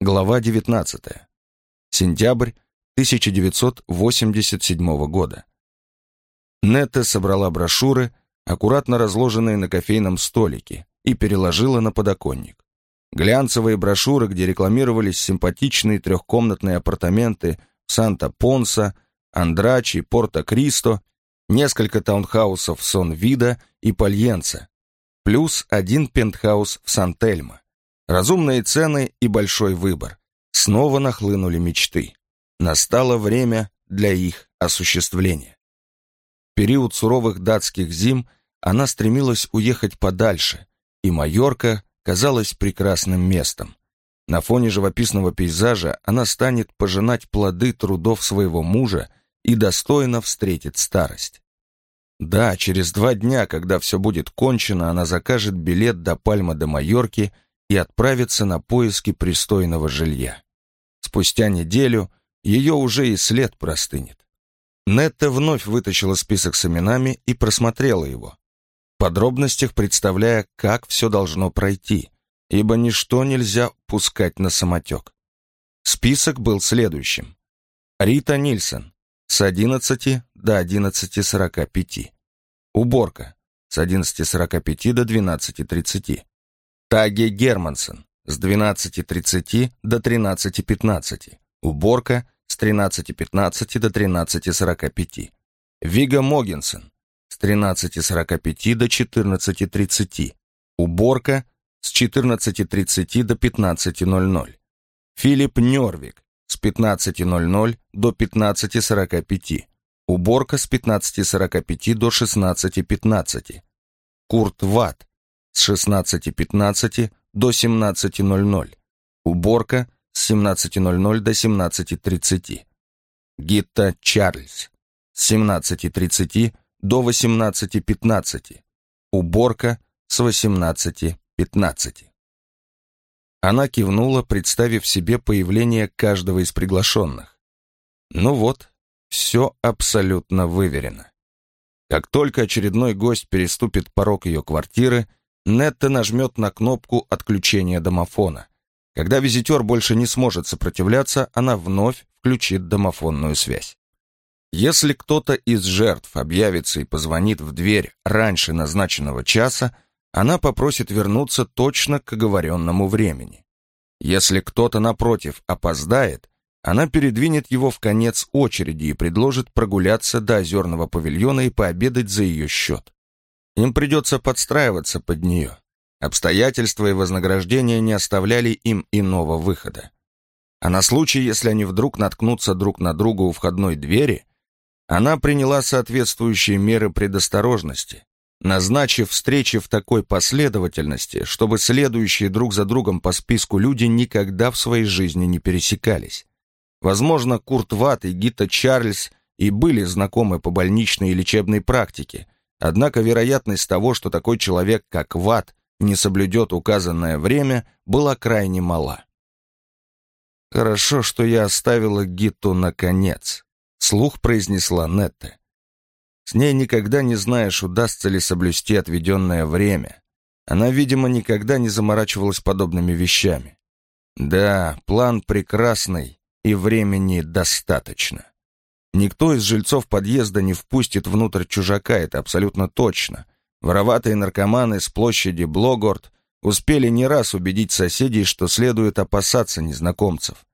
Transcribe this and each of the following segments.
Глава 19. Сентябрь 1987 года. Нетта собрала брошюры, аккуратно разложенные на кофейном столике, и переложила на подоконник. Глянцевые брошюры, где рекламировались симпатичные трехкомнатные апартаменты Санта-Понса, Андрачи, Порто-Кристо, несколько таунхаусов Сон-Вида и Пальенца, плюс один пентхаус в Сан-Тельмо. Разумные цены и большой выбор. Снова нахлынули мечты. Настало время для их осуществления. В период суровых датских зим она стремилась уехать подальше, и Майорка казалась прекрасным местом. На фоне живописного пейзажа она станет пожинать плоды трудов своего мужа и достойно встретит старость. Да, через два дня, когда все будет кончено, она закажет билет до Пальма де Майорки и отправится на поиски пристойного жилья. Спустя неделю ее уже и след простынет. Нетта вновь вытащила список с именами и просмотрела его, в подробностях представляя, как все должно пройти, ибо ничто нельзя пускать на самотек. Список был следующим. Рита Нильсон с 11 до 11.45. Уборка с 11.45 до 12.30. Таги Германсон с 12.30 до 13.15. Уборка с 13.15 до 13.45. Вига Могинсон с 13.45 до 14.30. Уборка с 14.30 до 15.00. Филипп Нервик с 15.00 до 15.45. Уборка с 15.45 до 16.15. Курт Ватт с 16.15 до 17.00. Уборка с 17.00 до 17.30. Гитта Чарльз с 17.30 до 18.15. Уборка с 18.15. Она кивнула, представив себе появление каждого из приглашенных. Ну вот, все абсолютно выверено. Как только очередной гость переступит порог ее квартиры, Нетта нажмет на кнопку отключения домофона. Когда визитер больше не сможет сопротивляться, она вновь включит домофонную связь. Если кто-то из жертв объявится и позвонит в дверь раньше назначенного часа, она попросит вернуться точно к оговоренному времени. Если кто-то, напротив, опоздает, она передвинет его в конец очереди и предложит прогуляться до озерного павильона и пообедать за ее счет. Им придется подстраиваться под нее. Обстоятельства и вознаграждения не оставляли им иного выхода. А на случай, если они вдруг наткнутся друг на друга у входной двери, она приняла соответствующие меры предосторожности, назначив встречи в такой последовательности, чтобы следующие друг за другом по списку люди никогда в своей жизни не пересекались. Возможно, Курт Ватт и Гита Чарльз и были знакомы по больничной и лечебной практике, Однако вероятность того, что такой человек, как Ват, не соблюдет указанное время, была крайне мала. «Хорошо, что я оставила Гиту наконец», — слух произнесла Нетта. «С ней никогда не знаешь, удастся ли соблюсти отведенное время. Она, видимо, никогда не заморачивалась подобными вещами. Да, план прекрасный, и времени достаточно». Никто из жильцов подъезда не впустит внутрь чужака, это абсолютно точно. Вороватые наркоманы с площади Блогорд успели не раз убедить соседей, что следует опасаться незнакомцев.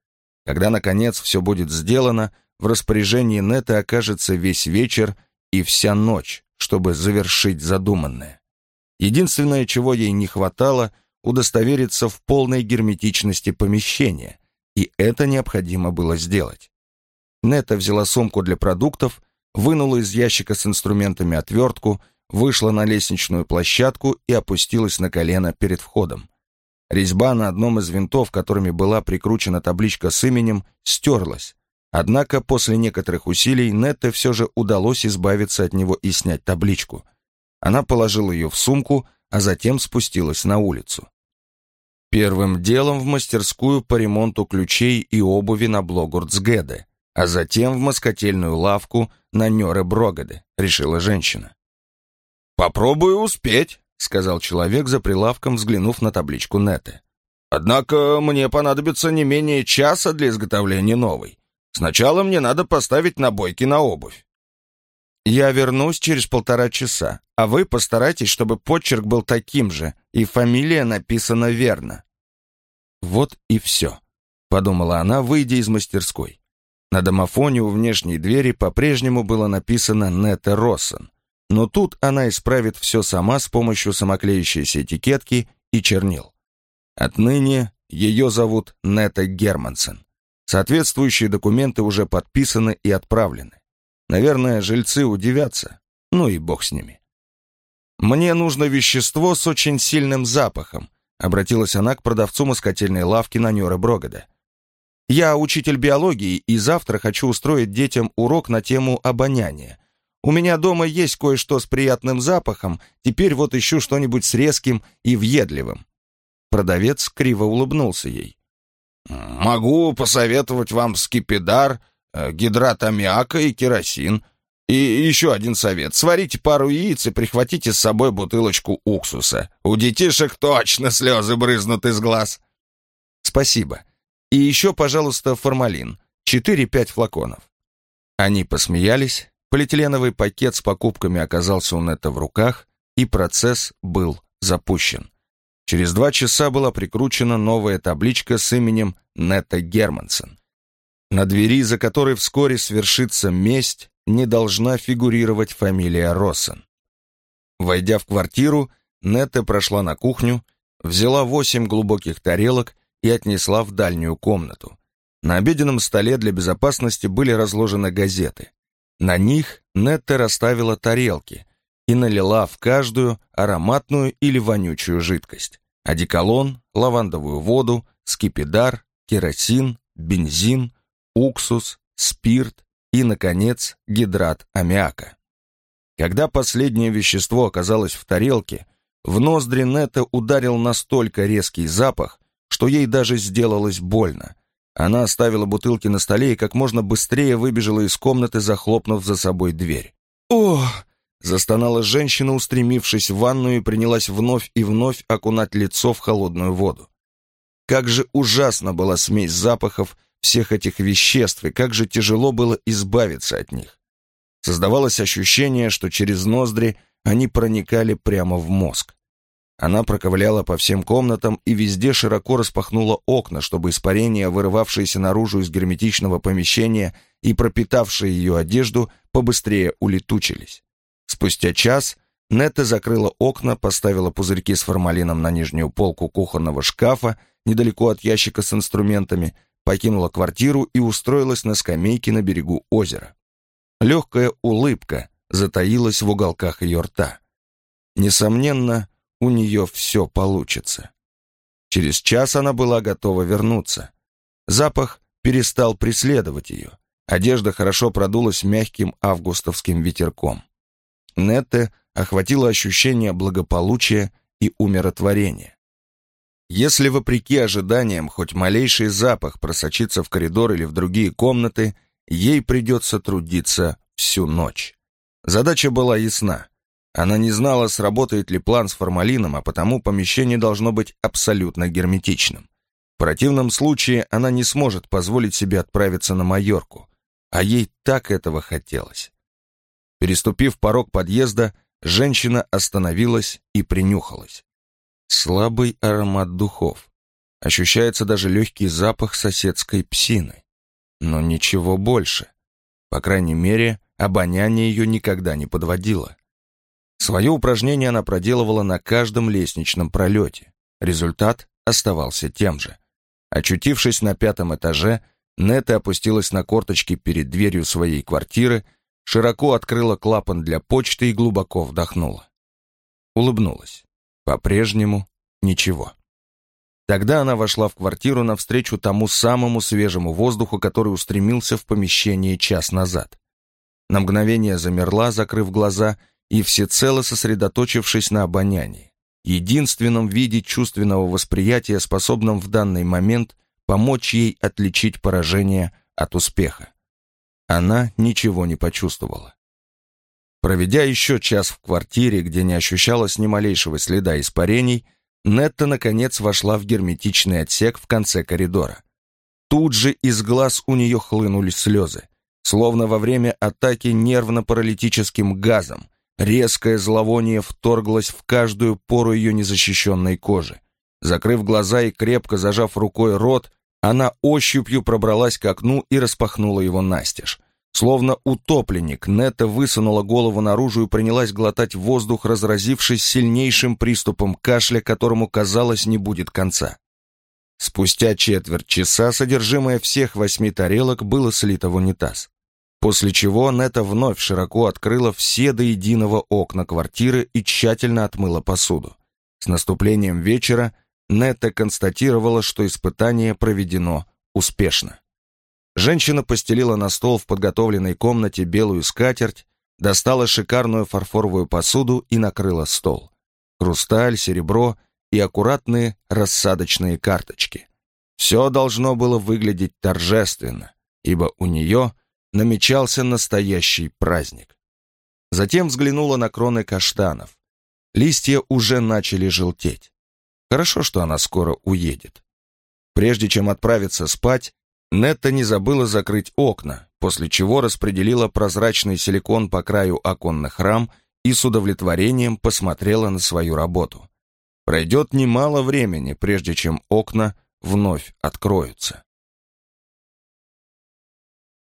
Когда, наконец, все будет сделано, в распоряжении Нета окажется весь вечер и вся ночь, чтобы завершить задуманное. Единственное, чего ей не хватало, удостовериться в полной герметичности помещения, и это необходимо было сделать. Нета взяла сумку для продуктов, вынула из ящика с инструментами отвертку, вышла на лестничную площадку и опустилась на колено перед входом. Резьба на одном из винтов, которыми была прикручена табличка с именем, стерлась. Однако после некоторых усилий Нетте все же удалось избавиться от него и снять табличку. Она положила ее в сумку, а затем спустилась на улицу. Первым делом в мастерскую по ремонту ключей и обуви на Блогурцгеде а затем в москотельную лавку на Нёре Брогады, решила женщина. «Попробую успеть», — сказал человек за прилавком, взглянув на табличку Нетте. Однако мне понадобится не менее часа для изготовления новой. Сначала мне надо поставить набойки на обувь. Я вернусь через полтора часа, а вы постарайтесь, чтобы почерк был таким же, и фамилия написана верно. Вот и все, подумала она, выйдя из мастерской. На домофоне у внешней двери по-прежнему было написано «Нета Россен», но тут она исправит все сама с помощью самоклеющейся этикетки и чернил. Отныне ее зовут Нета Германсен. Соответствующие документы уже подписаны и отправлены. Наверное, жильцы удивятся. Ну и бог с ними. «Мне нужно вещество с очень сильным запахом», обратилась она к продавцу москотельной лавки на Нюра Брогада. «Я учитель биологии, и завтра хочу устроить детям урок на тему обоняния. У меня дома есть кое-что с приятным запахом, теперь вот ищу что-нибудь с резким и въедливым». Продавец криво улыбнулся ей. «Могу посоветовать вам скипидар, э, гидрат аммиака и керосин. И еще один совет. Сварите пару яиц и прихватите с собой бутылочку уксуса. У детишек точно слезы брызнут из глаз». «Спасибо. И еще, пожалуйста, формалин. Четыре-пять флаконов». Они посмеялись, полиэтиленовый пакет с покупками оказался у Нета в руках, и процесс был запущен. Через два часа была прикручена новая табличка с именем Нета Германсон. На двери, за которой вскоре свершится месть, не должна фигурировать фамилия Россен. Войдя в квартиру, Нетта прошла на кухню, взяла восемь глубоких тарелок и отнесла в дальнюю комнату. На обеденном столе для безопасности были разложены газеты. На них Нетта расставила тарелки, и налила в каждую ароматную или вонючую жидкость. Одеколон, лавандовую воду, скипидар, керосин, бензин, уксус, спирт и, наконец, гидрат аммиака. Когда последнее вещество оказалось в тарелке, в ноздри Нета ударил настолько резкий запах, что ей даже сделалось больно. Она оставила бутылки на столе и как можно быстрее выбежала из комнаты, захлопнув за собой дверь. «Ох!» Застонала женщина, устремившись в ванную, и принялась вновь и вновь окунать лицо в холодную воду. Как же ужасно была смесь запахов всех этих веществ, и как же тяжело было избавиться от них. Создавалось ощущение, что через ноздри они проникали прямо в мозг. Она проковыляла по всем комнатам и везде широко распахнула окна, чтобы испарения, вырывавшиеся наружу из герметичного помещения и пропитавшие ее одежду, побыстрее улетучились. Спустя час Нетта закрыла окна, поставила пузырьки с формалином на нижнюю полку кухонного шкафа, недалеко от ящика с инструментами, покинула квартиру и устроилась на скамейке на берегу озера. Легкая улыбка затаилась в уголках ее рта. Несомненно, у нее все получится. Через час она была готова вернуться. Запах перестал преследовать ее. Одежда хорошо продулась мягким августовским ветерком. Нетте охватило ощущение благополучия и умиротворения. Если, вопреки ожиданиям, хоть малейший запах просочится в коридор или в другие комнаты, ей придется трудиться всю ночь. Задача была ясна. Она не знала, сработает ли план с формалином, а потому помещение должно быть абсолютно герметичным. В противном случае она не сможет позволить себе отправиться на Майорку, а ей так этого хотелось. Переступив порог подъезда, женщина остановилась и принюхалась. Слабый аромат духов. Ощущается даже легкий запах соседской псины. Но ничего больше. По крайней мере, обоняние ее никогда не подводило. Свое упражнение она проделывала на каждом лестничном пролете. Результат оставался тем же. Очутившись на пятом этаже, Нета опустилась на корточки перед дверью своей квартиры широко открыла клапан для почты и глубоко вдохнула. Улыбнулась. По-прежнему ничего. Тогда она вошла в квартиру навстречу тому самому свежему воздуху, который устремился в помещение час назад. На мгновение замерла, закрыв глаза и всецело сосредоточившись на обонянии, единственном виде чувственного восприятия, способном в данный момент помочь ей отличить поражение от успеха. Она ничего не почувствовала. Проведя еще час в квартире, где не ощущалось ни малейшего следа испарений, Нетта, наконец, вошла в герметичный отсек в конце коридора. Тут же из глаз у нее хлынули слезы, словно во время атаки нервно-паралитическим газом. Резкое зловоние вторглось в каждую пору ее незащищенной кожи. Закрыв глаза и крепко зажав рукой рот, она ощупью пробралась к окну и распахнула его настежь. Словно утопленник, Нета высунула голову наружу и принялась глотать воздух, разразившись сильнейшим приступом кашля, которому, казалось, не будет конца. Спустя четверть часа содержимое всех восьми тарелок было слито в унитаз. После чего Нета вновь широко открыла все до единого окна квартиры и тщательно отмыла посуду. С наступлением вечера Нета констатировала, что испытание проведено успешно. Женщина постелила на стол в подготовленной комнате белую скатерть, достала шикарную фарфоровую посуду и накрыла стол. Хрусталь, серебро и аккуратные рассадочные карточки. Все должно было выглядеть торжественно, ибо у нее намечался настоящий праздник. Затем взглянула на кроны каштанов. Листья уже начали желтеть. Хорошо, что она скоро уедет. Прежде чем отправиться спать, Нетта не забыла закрыть окна, после чего распределила прозрачный силикон по краю оконных рам и с удовлетворением посмотрела на свою работу. Пройдет немало времени, прежде чем окна вновь откроются.